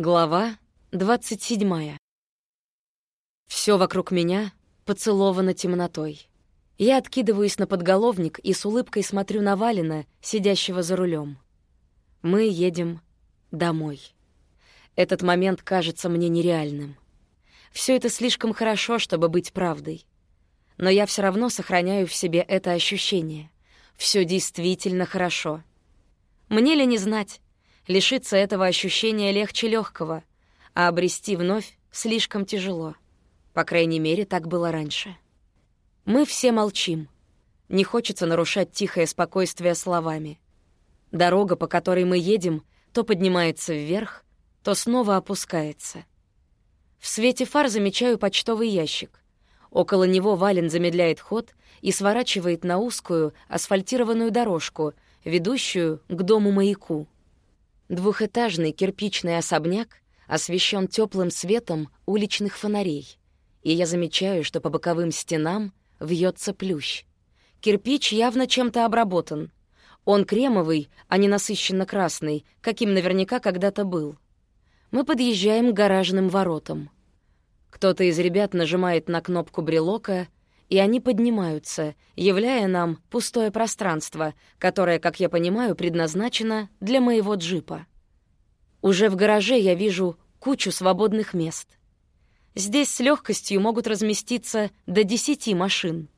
Глава 27. Все вокруг меня поцеловано темнотой. Я откидываюсь на подголовник и с улыбкой смотрю на Валина, сидящего за рулем. Мы едем домой. Этот момент кажется мне нереальным. Все это слишком хорошо, чтобы быть правдой. Но я все равно сохраняю в себе это ощущение. Все действительно хорошо. Мне ли не знать, Лишиться этого ощущения легче легкого, а обрести вновь слишком тяжело. По крайней мере, так было раньше. Мы все молчим. Не хочется нарушать тихое спокойствие словами. Дорога, по которой мы едем, то поднимается вверх, то снова опускается. В свете фар замечаю почтовый ящик. Около него Вален замедляет ход и сворачивает на узкую асфальтированную дорожку, ведущую к дому-маяку. Двухэтажный кирпичный особняк освещен теплым светом уличных фонарей, и я замечаю, что по боковым стенам вьется плющ. Кирпич явно чем-то обработан. Он кремовый, а не насыщенно красный, каким наверняка когда-то был. Мы подъезжаем к гаражным воротам. Кто-то из ребят нажимает на кнопку брелока, и они поднимаются, являя нам пустое пространство, которое, как я понимаю, предназначено для моего джипа. Уже в гараже я вижу кучу свободных мест. Здесь с легкостью могут разместиться до десяти машин.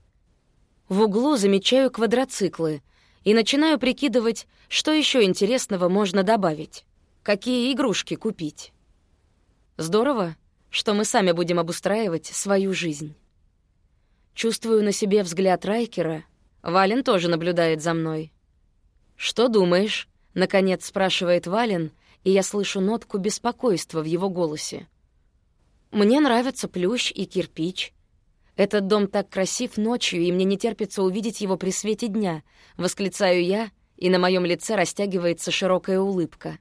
В углу замечаю квадроциклы и начинаю прикидывать, что еще интересного можно добавить, какие игрушки купить. Здорово, что мы сами будем обустраивать свою жизнь. Чувствую на себе взгляд Райкера. Вален тоже наблюдает за мной. «Что думаешь?» — наконец спрашивает Вален, и я слышу нотку беспокойства в его голосе. «Мне нравятся плющ и кирпич. Этот дом так красив ночью, и мне не терпится увидеть его при свете дня», — восклицаю я, и на моем лице растягивается широкая улыбка.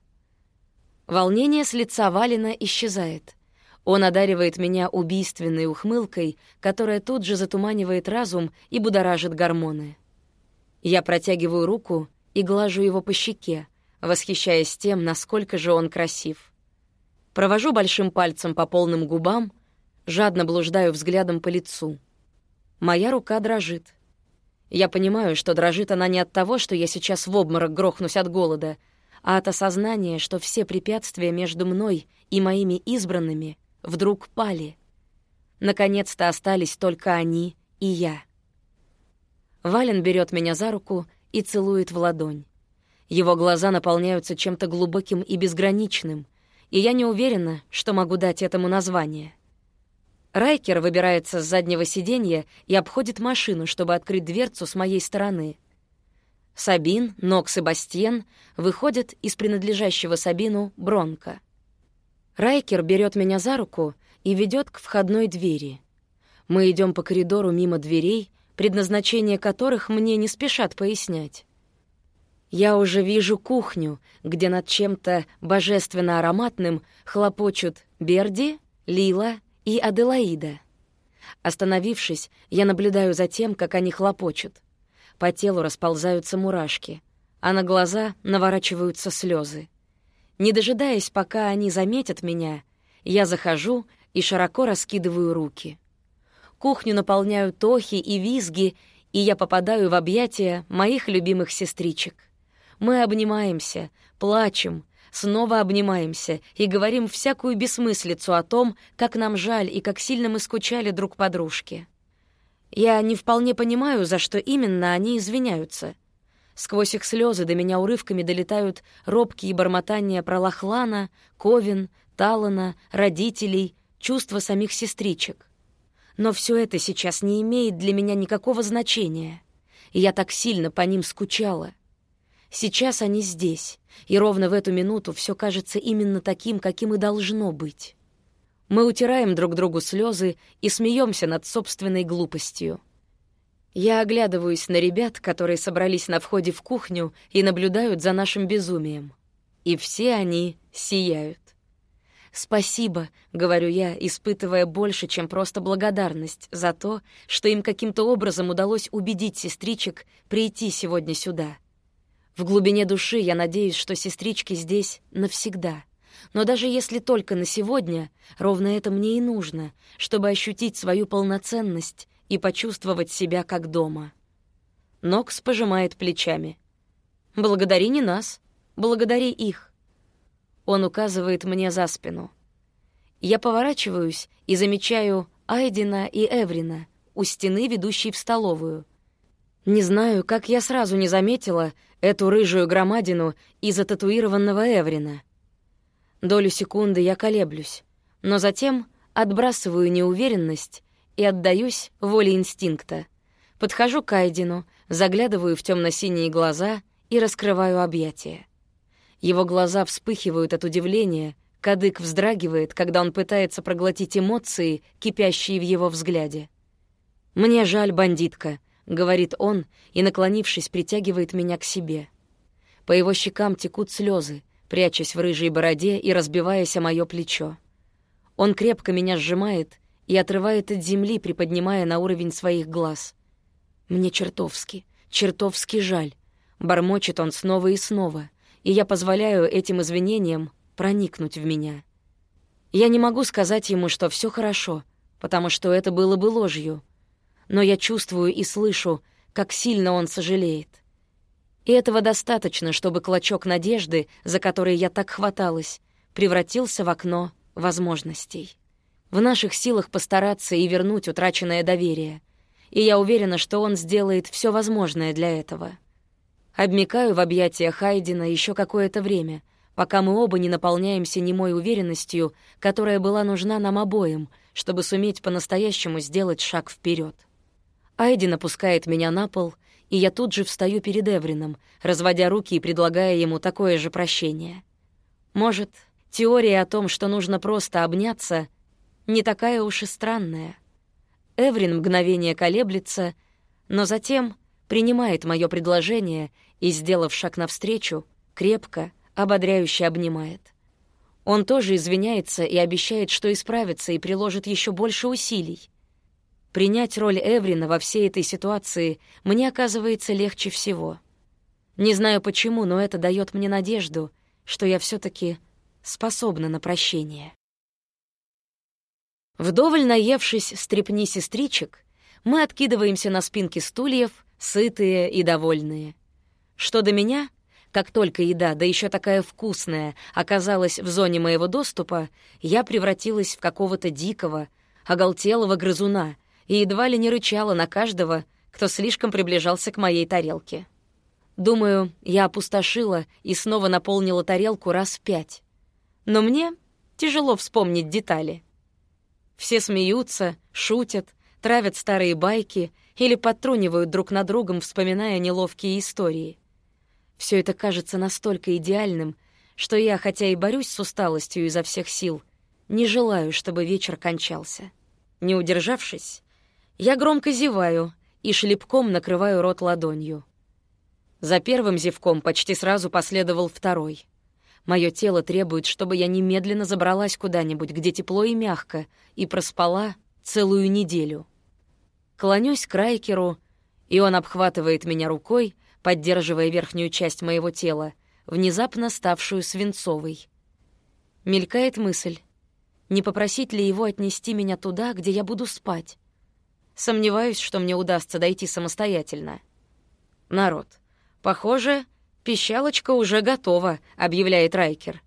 Волнение с лица Валина исчезает. Он одаривает меня убийственной ухмылкой, которая тут же затуманивает разум и будоражит гормоны. Я протягиваю руку и глажу его по щеке, восхищаясь тем, насколько же он красив. Провожу большим пальцем по полным губам, жадно блуждаю взглядом по лицу. Моя рука дрожит. Я понимаю, что дрожит она не от того, что я сейчас в обморок грохнусь от голода, а от осознания, что все препятствия между мной и моими избранными — вдруг пали. Наконец-то остались только они и я. Вален берет меня за руку и целует в ладонь. Его глаза наполняются чем-то глубоким и безграничным, и я не уверена, что могу дать этому название. Райкер выбирается с заднего сиденья и обходит машину, чтобы открыть дверцу с моей стороны. Сабин, Нокс и Бастиен выходят из принадлежащего Сабину Бронка. Райкер берет меня за руку и ведет к входной двери. Мы идем по коридору мимо дверей, предназначение которых мне не спешат пояснять. Я уже вижу кухню, где над чем-то божественно ароматным хлопочут Берди, Лила и Аделаида. Остановившись, я наблюдаю за тем, как они хлопочут. По телу расползаются мурашки, а на глаза наворачиваются слезы. Не дожидаясь, пока они заметят меня, я захожу и широко раскидываю руки. Кухню наполняют охи и визги, и я попадаю в объятия моих любимых сестричек. Мы обнимаемся, плачем, снова обнимаемся и говорим всякую бессмыслицу о том, как нам жаль и как сильно мы скучали друг по дружке. Я не вполне понимаю, за что именно они извиняются — Сквозь их слезы до меня урывками долетают робкие бормотания про Лохлана, Ковин, Талана, родителей, чувства самих сестричек. Но все это сейчас не имеет для меня никакого значения. И я так сильно по ним скучала. Сейчас они здесь, и ровно в эту минуту все кажется именно таким, каким и должно быть. Мы утираем друг другу слезы и смеемся над собственной глупостью. Я оглядываюсь на ребят, которые собрались на входе в кухню и наблюдают за нашим безумием. И все они сияют. «Спасибо», — говорю я, испытывая больше, чем просто благодарность за то, что им каким-то образом удалось убедить сестричек прийти сегодня сюда. В глубине души я надеюсь, что сестрички здесь навсегда, Но даже если только на сегодня, ровно это мне и нужно, чтобы ощутить свою полноценность и почувствовать себя как дома. Нокс пожимает плечами. «Благодари не нас, благодари их». Он указывает мне за спину. Я поворачиваюсь и замечаю Айдина и Эврина у стены, ведущей в столовую. Не знаю, как я сразу не заметила эту рыжую громадину из-за татуированного Эврина. Долю секунды я колеблюсь, но затем отбрасываю неуверенность и отдаюсь воле инстинкта. Подхожу к Айдину, заглядываю в темно синие глаза и раскрываю объятия. Его глаза вспыхивают от удивления, кадык вздрагивает, когда он пытается проглотить эмоции, кипящие в его взгляде. «Мне жаль, бандитка», — говорит он и, наклонившись, притягивает меня к себе. По его щекам текут слезы, прячась в рыжей бороде и разбиваясь о моё плечо. Он крепко меня сжимает и отрывает от земли, приподнимая на уровень своих глаз. Мне чертовски, чертовски жаль. Бормочет он снова и снова, и я позволяю этим извинениям проникнуть в меня. Я не могу сказать ему, что все хорошо, потому что это было бы ложью. Но я чувствую и слышу, как сильно он сожалеет. И этого достаточно, чтобы клочок надежды, за который я так хваталась, превратился в окно возможностей. В наших силах постараться и вернуть утраченное доверие. И я уверена, что он сделает все возможное для этого. Обмикаю в объятиях Хайдина еще какое-то время, пока мы оба не наполняемся немой уверенностью, которая была нужна нам обоим, чтобы суметь по-настоящему сделать шаг вперед. Айдин опускает меня на пол, и я тут же встаю перед Эврином, разводя руки и предлагая ему такое же прощение. Может, теория о том, что нужно просто обняться — не такая уж и странная. Эврин мгновение колеблется, но затем принимает мое предложение и, сделав шаг навстречу, крепко, ободряюще обнимает. Он тоже извиняется и обещает, что исправится и приложит еще больше усилий. Принять роль Эврина во всей этой ситуации мне оказывается легче всего. Не знаю почему, но это дает мне надежду, что я все таки способна на прощение. Вдоволь наевшись стрепни сестричек, мы откидываемся на спинки стульев, сытые и довольные. Что до меня, как только еда, да еще такая вкусная, оказалась в зоне моего доступа, я превратилась в какого-то дикого, оголтелого грызуна и едва ли не рычала на каждого, кто слишком приближался к моей тарелке. Думаю, я опустошила и снова наполнила тарелку раз пять. Но мне тяжело вспомнить детали — все смеются, шутят, травят старые байки или подтрунивают друг над другом, вспоминая неловкие истории. Все это кажется настолько идеальным, что я, хотя и борюсь с усталостью изо всех сил, не желаю, чтобы вечер кончался. Не удержавшись, я громко зеваю и шлепком накрываю рот ладонью. За первым зевком почти сразу последовал второй. Мое тело требует, чтобы я немедленно забралась куда-нибудь, где тепло и мягко, и проспала целую неделю. Клонюсь к Райкеру, и он обхватывает меня рукой, поддерживая верхнюю часть моего тела, внезапно ставшую свинцовой. Мелькает мысль, не попросить ли его отнести меня туда, где я буду спать. Сомневаюсь, что мне удастся дойти самостоятельно. Народ, похоже, «Пищалочка уже готова», — объявляет Райкер.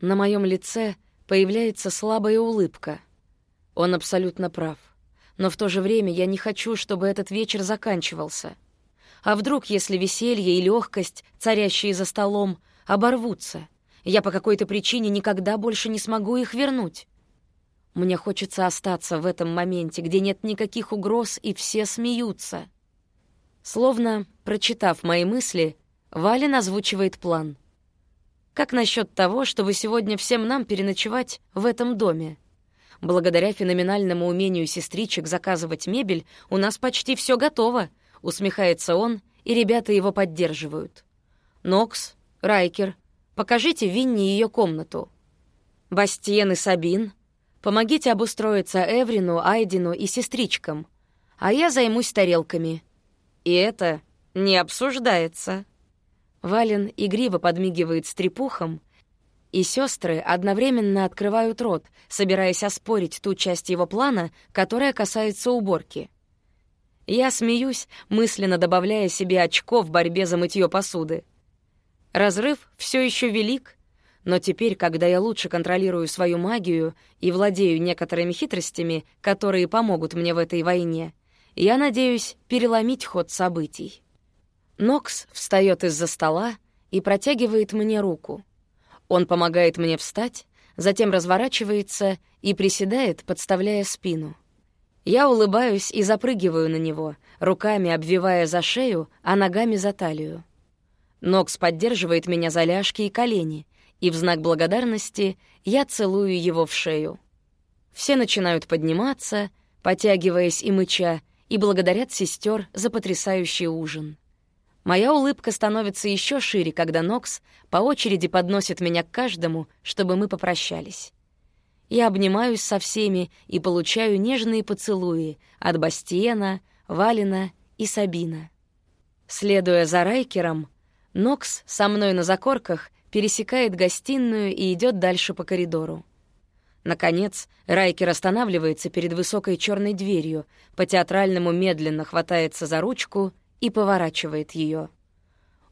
На моем лице появляется слабая улыбка. Он абсолютно прав. Но в то же время я не хочу, чтобы этот вечер заканчивался. А вдруг, если веселье и легкость, царящие за столом, оборвутся, я по какой-то причине никогда больше не смогу их вернуть? Мне хочется остаться в этом моменте, где нет никаких угроз и все смеются. Словно, прочитав мои мысли, Вален озвучивает план. Как насчет того, чтобы сегодня всем нам переночевать в этом доме? Благодаря феноменальному умению сестричек заказывать мебель у нас почти все готово, усмехается он, и ребята его поддерживают. Нокс, Райкер, покажите Винни ее комнату. Бастиен и Сабин, помогите обустроиться Эврину, Айдину и сестричкам, а я займусь тарелками. И это не обсуждается. Вален игриво подмигивает стрепухом, и сестры одновременно открывают рот, собираясь оспорить ту часть его плана, которая касается уборки. Я смеюсь, мысленно добавляя себе очко в борьбе за мытье посуды. Разрыв все еще велик, но теперь, когда я лучше контролирую свою магию и владею некоторыми хитростями, которые помогут мне в этой войне, я надеюсь переломить ход событий. Нокс встает из-за стола и протягивает мне руку. Он помогает мне встать, затем разворачивается и приседает, подставляя спину. Я улыбаюсь и запрыгиваю на него, руками обвивая за шею, а ногами за талию. Нокс поддерживает меня за ляжки и колени, и в знак благодарности я целую его в шею. Все начинают подниматься, потягиваясь и мыча, и благодарят сестер за потрясающий ужин. Моя улыбка становится еще шире, когда Нокс по очереди подносит меня к каждому, чтобы мы попрощались. Я обнимаюсь со всеми и получаю нежные поцелуи от Бастиена, Валина и Сабина. Следуя за Райкером, Нокс со мной на закорках пересекает гостиную и идет дальше по коридору. Наконец, Райкер останавливается перед высокой черной дверью, по-театральному медленно хватается за ручку и поворачивает ее.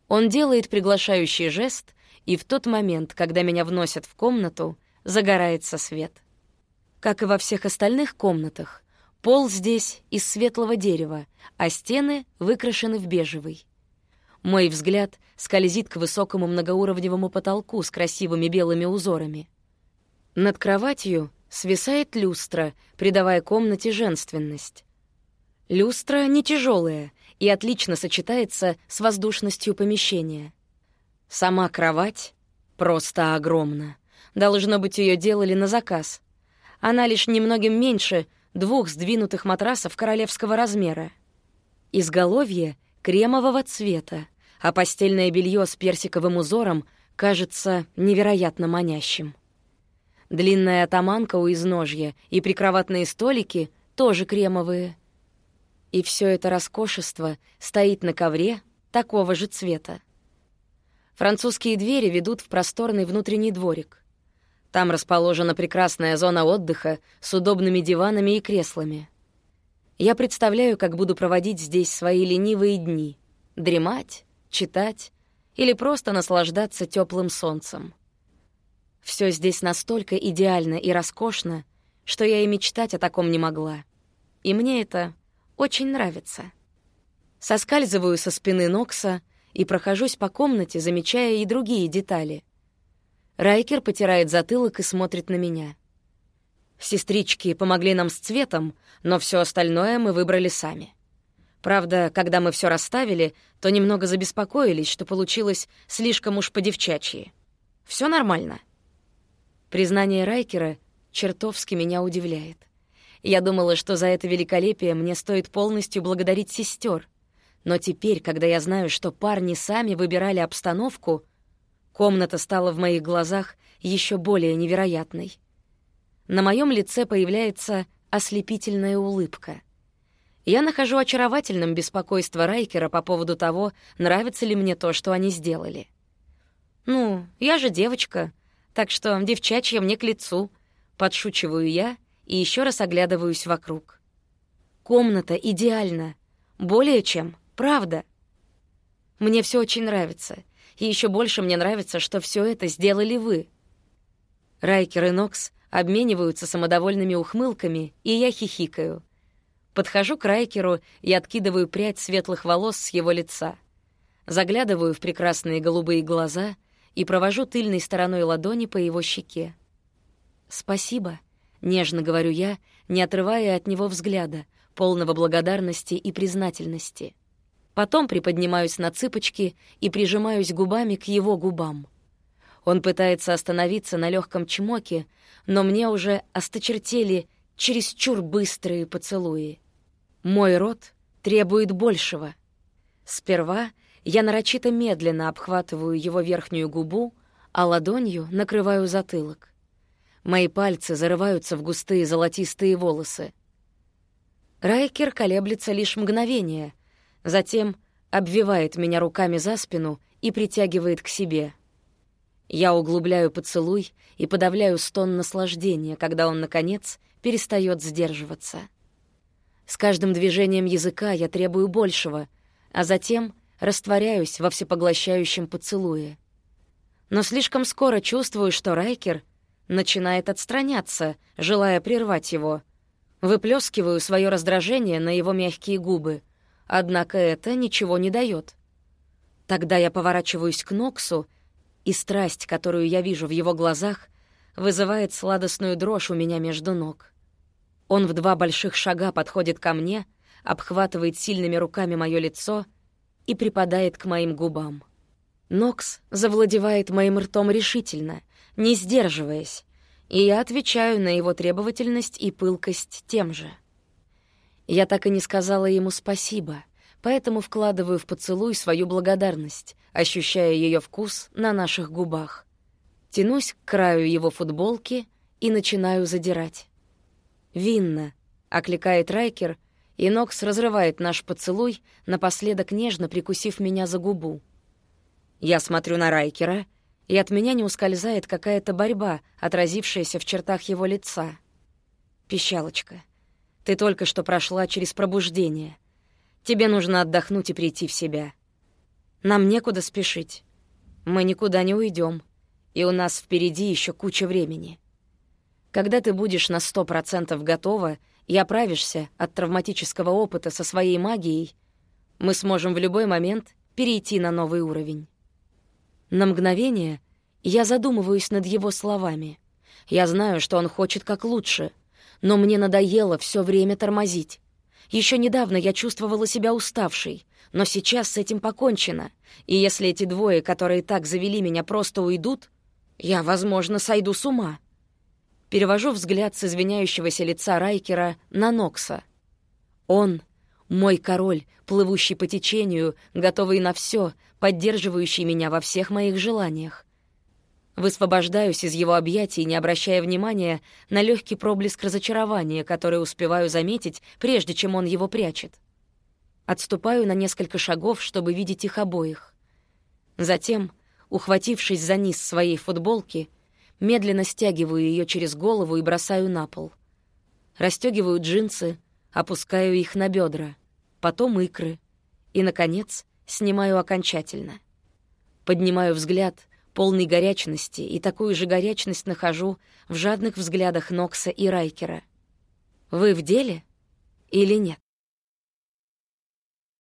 Он делает приглашающий жест, и в тот момент, когда меня вносят в комнату, загорается свет. Как и во всех остальных комнатах, пол здесь из светлого дерева, а стены выкрашены в бежевый. Мой взгляд скользит к высокому многоуровневому потолку с красивыми белыми узорами. Над кроватью свисает люстра, придавая комнате женственность. Люстра не тяжелая, и отлично сочетается с воздушностью помещения. Сама кровать просто огромна. Должно быть, ее делали на заказ. Она лишь немногим меньше двух сдвинутых матрасов королевского размера. Изголовье кремового цвета, а постельное белье с персиковым узором кажется невероятно манящим. Длинная атаманка у изножья и прикроватные столики тоже кремовые — и все это роскошество стоит на ковре такого же цвета. Французские двери ведут в просторный внутренний дворик. Там расположена прекрасная зона отдыха с удобными диванами и креслами. Я представляю, как буду проводить здесь свои ленивые дни, дремать, читать или просто наслаждаться теплым солнцем. Все здесь настолько идеально и роскошно, что я и мечтать о таком не могла. И мне это очень нравится. Соскальзываю со спины Нокса и прохожусь по комнате, замечая и другие детали. Райкер потирает затылок и смотрит на меня. Сестрички помогли нам с цветом, но все остальное мы выбрали сами. Правда, когда мы все расставили, то немного забеспокоились, что получилось слишком уж по-девчачьи. Все нормально. Признание Райкера чертовски меня удивляет. Я думала, что за это великолепие мне стоит полностью благодарить сестер. Но теперь, когда я знаю, что парни сами выбирали обстановку, комната стала в моих глазах еще более невероятной. На моем лице появляется ослепительная улыбка. Я нахожу очаровательным беспокойство Райкера по поводу того, нравится ли мне то, что они сделали. «Ну, я же девочка, так что девчачья мне к лицу», — подшучиваю я и еще раз оглядываюсь вокруг. Комната идеальна. Более чем, правда. Мне все очень нравится. И еще больше мне нравится, что все это сделали вы. Райкер и Нокс обмениваются самодовольными ухмылками, и я хихикаю. Подхожу к Райкеру и откидываю прядь светлых волос с его лица. Заглядываю в прекрасные голубые глаза и провожу тыльной стороной ладони по его щеке. «Спасибо», Нежно говорю я, не отрывая от него взгляда, полного благодарности и признательности. Потом приподнимаюсь на цыпочки и прижимаюсь губами к его губам. Он пытается остановиться на легком чмоке, но мне уже осточертели чересчур быстрые поцелуи. Мой рот требует большего. Сперва я нарочито медленно обхватываю его верхнюю губу, а ладонью накрываю затылок. Мои пальцы зарываются в густые золотистые волосы. Райкер колеблется лишь мгновение, затем обвивает меня руками за спину и притягивает к себе. Я углубляю поцелуй и подавляю стон наслаждения, когда он, наконец, перестает сдерживаться. С каждым движением языка я требую большего, а затем растворяюсь во всепоглощающем поцелуе. Но слишком скоро чувствую, что Райкер начинает отстраняться, желая прервать его. Выплескиваю свое раздражение на его мягкие губы, однако это ничего не дает. Тогда я поворачиваюсь к Ноксу, и страсть, которую я вижу в его глазах, вызывает сладостную дрожь у меня между ног. Он в два больших шага подходит ко мне, обхватывает сильными руками мое лицо и припадает к моим губам. Нокс завладевает моим ртом решительно, не сдерживаясь, и я отвечаю на его требовательность и пылкость тем же. Я так и не сказала ему спасибо — поэтому вкладываю в поцелуй свою благодарность, ощущая ее вкус на наших губах. Тянусь к краю его футболки и начинаю задирать. «Винно», — окликает Райкер, и Нокс разрывает наш поцелуй, напоследок нежно прикусив меня за губу. Я смотрю на Райкера, и от меня не ускользает какая-то борьба, отразившаяся в чертах его лица. «Пищалочка, ты только что прошла через пробуждение. Тебе нужно отдохнуть и прийти в себя. Нам некуда спешить. Мы никуда не уйдем, и у нас впереди еще куча времени. Когда ты будешь на сто процентов готова и оправишься от травматического опыта со своей магией, мы сможем в любой момент перейти на новый уровень. На мгновение я задумываюсь над его словами. Я знаю, что он хочет как лучше, но мне надоело все время тормозить. Еще недавно я чувствовала себя уставшей, но сейчас с этим покончено. И если эти двое, которые так завели меня, просто уйдут, я, возможно, сойду с ума. Перевожу взгляд с извиняющегося лица Райкера на Нокса. Он — мой король, плывущий по течению, готовый на все, поддерживающий меня во всех моих желаниях. Высвобождаюсь из его объятий, не обращая внимания на легкий проблеск разочарования, который успеваю заметить, прежде чем он его прячет. Отступаю на несколько шагов, чтобы видеть их обоих. Затем, ухватившись за низ своей футболки, медленно стягиваю ее через голову и бросаю на пол. Растёгиваю джинсы, опускаю их на бедра, потом икры и, наконец, снимаю окончательно. Поднимаю взгляд — полный горячности, и такую же горячность нахожу в жадных взглядах Нокса и Райкера. Вы в деле или нет?